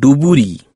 duburi.